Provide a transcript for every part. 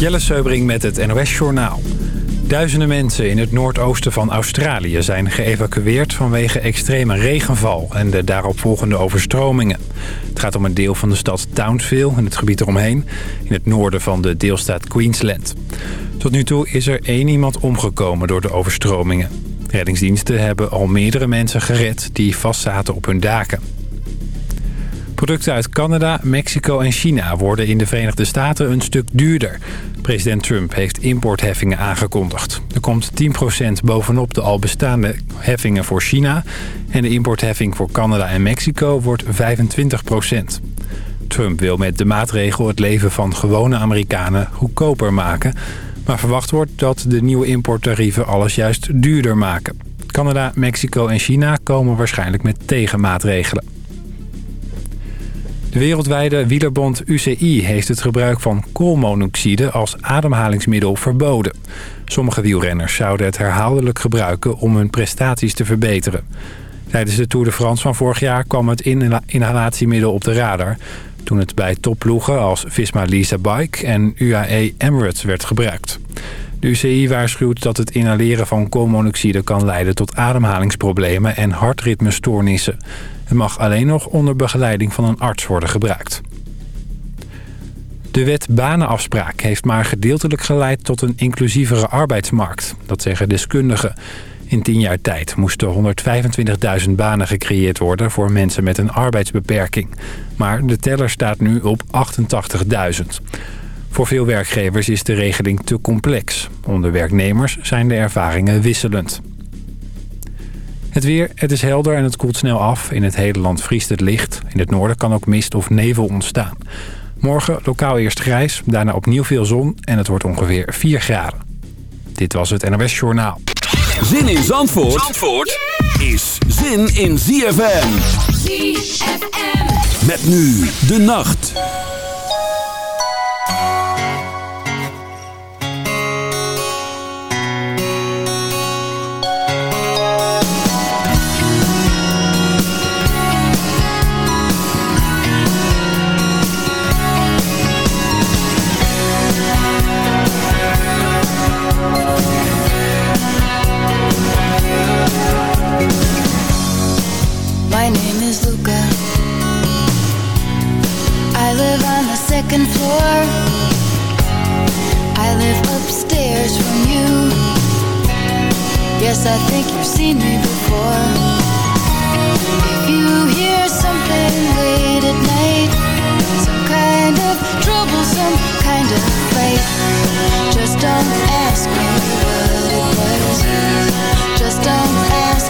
Jelle Seubring met het NOS Journaal. Duizenden mensen in het noordoosten van Australië zijn geëvacueerd vanwege extreme regenval en de daaropvolgende overstromingen. Het gaat om een deel van de stad Townsville en het gebied eromheen in het noorden van de deelstaat Queensland. Tot nu toe is er één iemand omgekomen door de overstromingen. Reddingsdiensten hebben al meerdere mensen gered die vastzaten op hun daken. Producten uit Canada, Mexico en China worden in de Verenigde Staten een stuk duurder. President Trump heeft importheffingen aangekondigd. Er komt 10% bovenop de al bestaande heffingen voor China... en de importheffing voor Canada en Mexico wordt 25%. Trump wil met de maatregel het leven van gewone Amerikanen goedkoper maken... maar verwacht wordt dat de nieuwe importtarieven alles juist duurder maken. Canada, Mexico en China komen waarschijnlijk met tegenmaatregelen. De wereldwijde wielerbond UCI heeft het gebruik van koolmonoxide als ademhalingsmiddel verboden. Sommige wielrenners zouden het herhaaldelijk gebruiken om hun prestaties te verbeteren. Tijdens de Tour de France van vorig jaar kwam het inhalatiemiddel op de radar... toen het bij topploegen als Visma Lisa Bike en UAE Emirates werd gebruikt. De UCI waarschuwt dat het inhaleren van koolmonoxide kan leiden tot ademhalingsproblemen en hartritmestoornissen. Het mag alleen nog onder begeleiding van een arts worden gebruikt. De wet banenafspraak heeft maar gedeeltelijk geleid tot een inclusievere arbeidsmarkt. Dat zeggen deskundigen. In tien jaar tijd moesten 125.000 banen gecreëerd worden voor mensen met een arbeidsbeperking. Maar de teller staat nu op 88.000. Voor veel werkgevers is de regeling te complex. Onder werknemers zijn de ervaringen wisselend. Het weer, het is helder en het koelt snel af. In het hele land vriest het licht. In het noorden kan ook mist of nevel ontstaan. Morgen lokaal eerst grijs, daarna opnieuw veel zon en het wordt ongeveer 4 graden. Dit was het NOS Journaal. Zin in Zandvoort, Zandvoort is zin in ZFM. ZFM. Met nu de nacht. Second floor. I live upstairs from you. Yes, I think you've seen me before. If you hear something late at night Some kind of trouble, some kind of fight Just don't ask me what it was. Just don't ask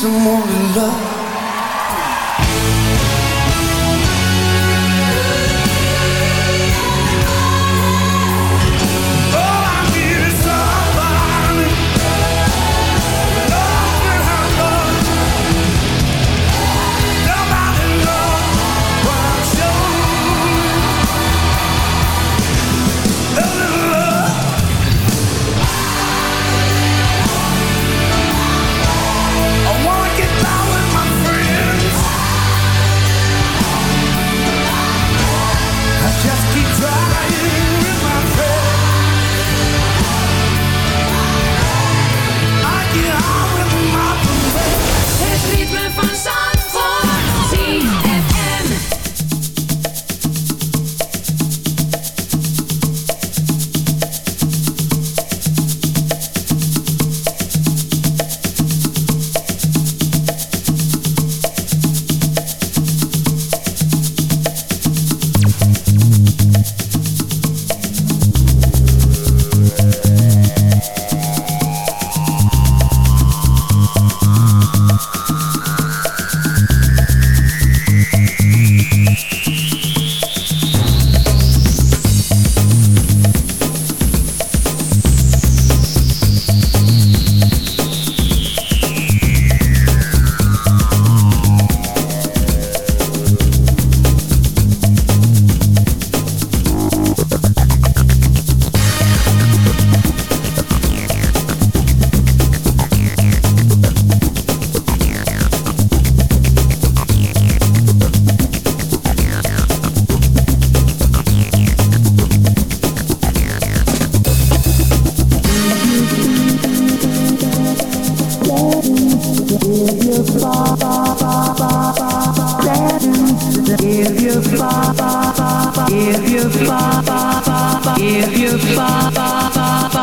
Some more love.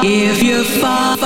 If you fall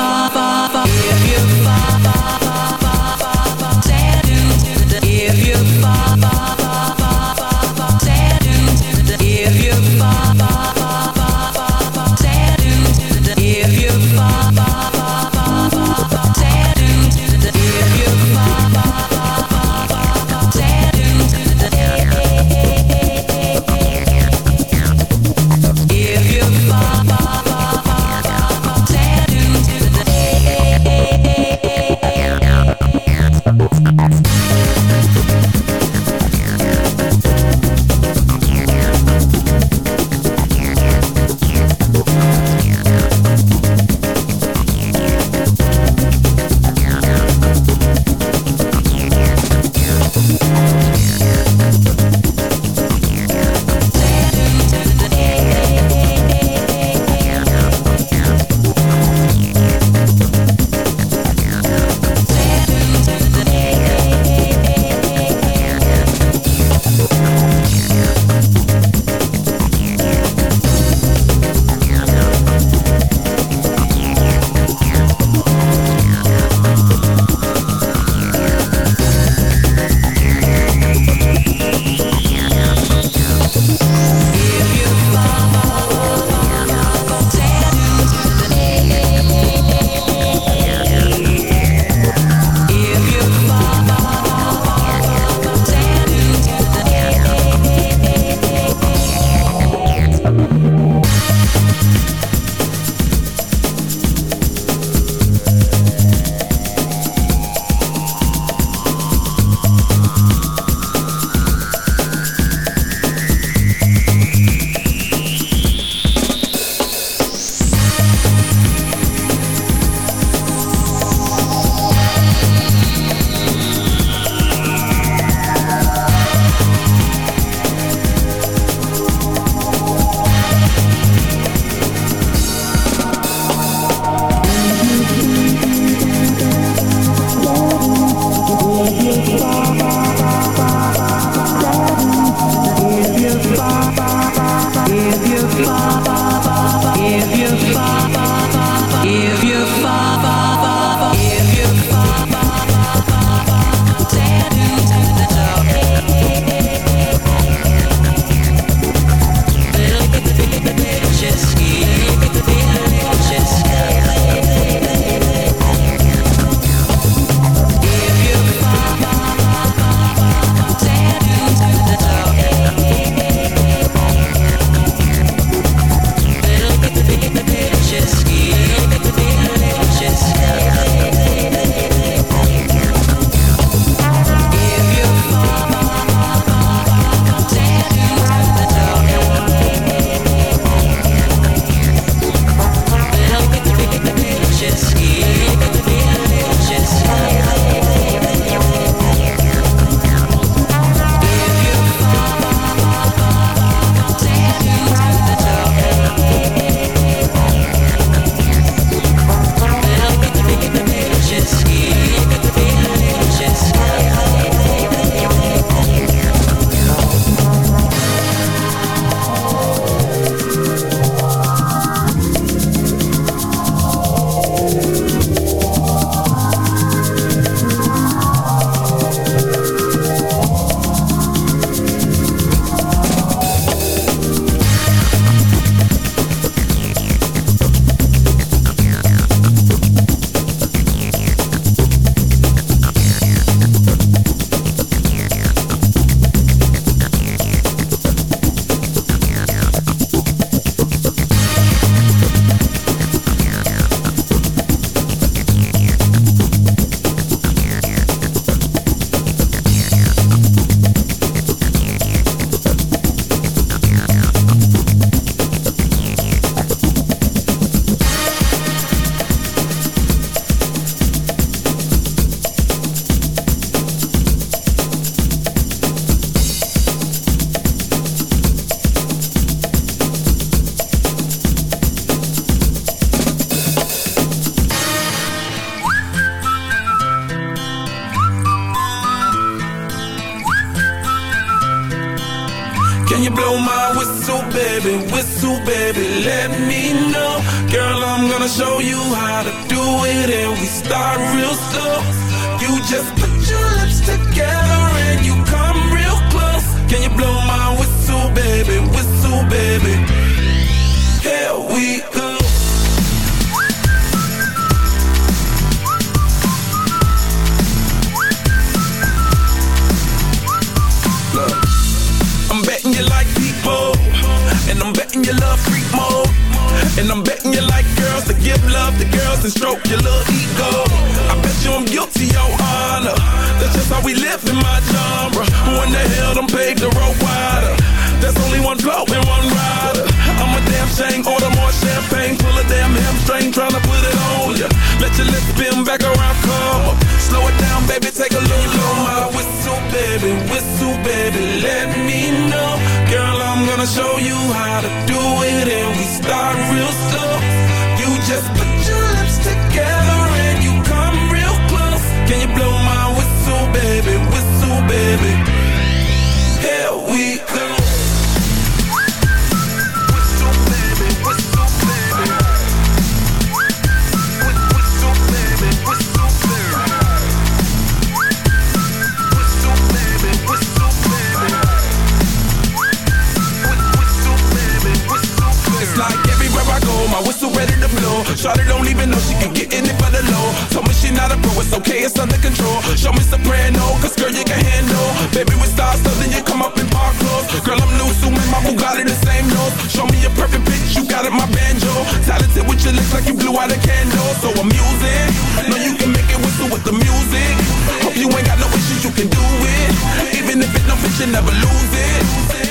It's okay, it's under control. Show me soprano, cause girl you can handle. Baby we start something, you come up in park clothes. Girl I'm loose, with my Bugatti the same nose. Show me a perfect bitch, you got it, my banjo. Talented with your lips like you blew out a candle. So I'm using, know you can make it whistle with the music. Hope you ain't got no issues, you can do it. Even if it don't fit, you never lose it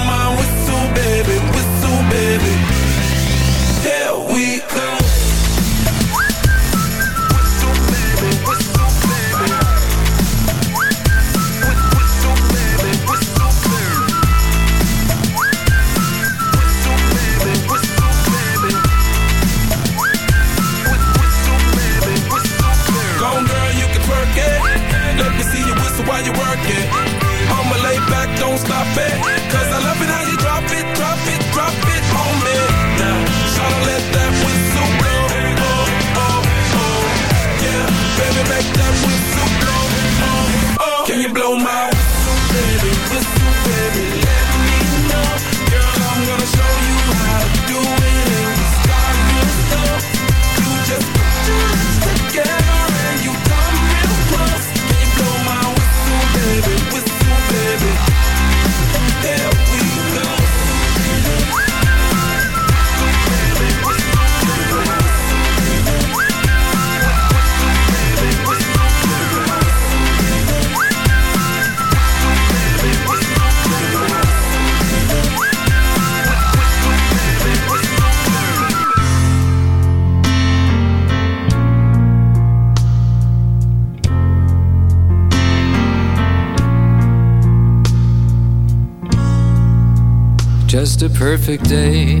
perfect day.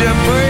shepherd